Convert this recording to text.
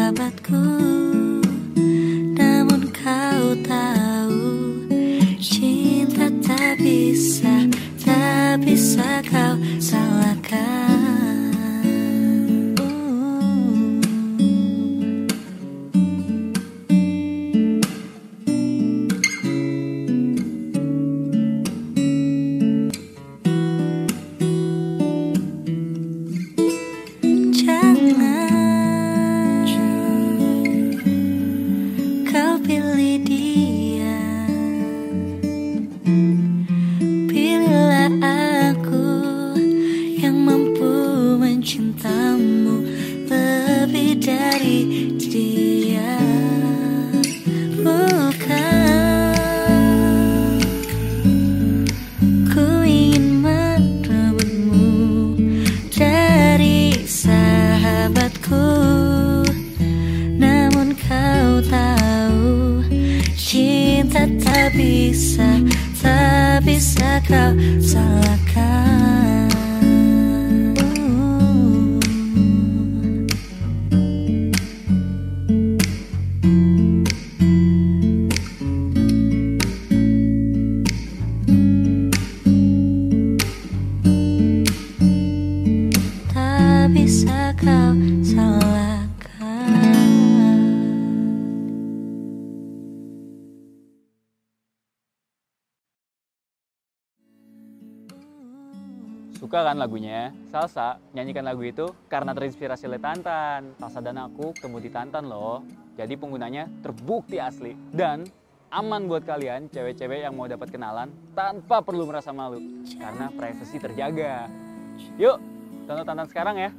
sahabatku Namun kau tahu cinta tak bisa Tak bisa kau aku yang mampu mencintamu lebih dari dia. Bukan ku ingin dari sahabatku Namun kau tahu tak bisa Tak bisa kau salahkan. Tak bisa kau salahkan Suka kan lagunya? Salsa nyanyikan lagu itu karena terinspirasi oleh Tantan. Salsa dan aku ketemu di Tantan loh. Jadi penggunanya terbukti asli. Dan aman buat kalian cewek-cewek yang mau dapat kenalan tanpa perlu merasa malu. Karena privasi terjaga. Yuk, download Tantan sekarang ya.